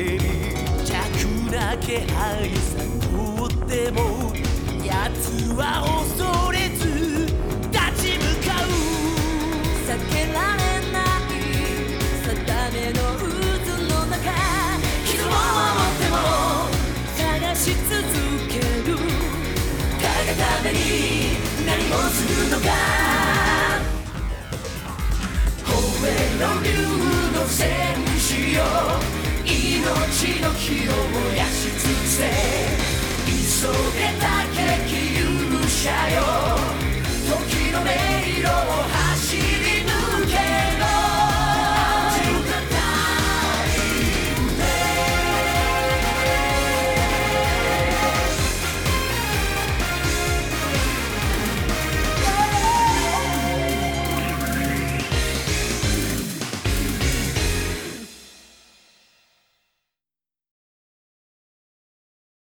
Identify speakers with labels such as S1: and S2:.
S1: 酒物の叫び弱な気配悟っても奴は恐れず立ち向かう。
S2: 避けられない定めの渦の中
S1: 傷を守っても
S2: 探し続ける。
S1: 誰がために何をするのか。te orgulhar.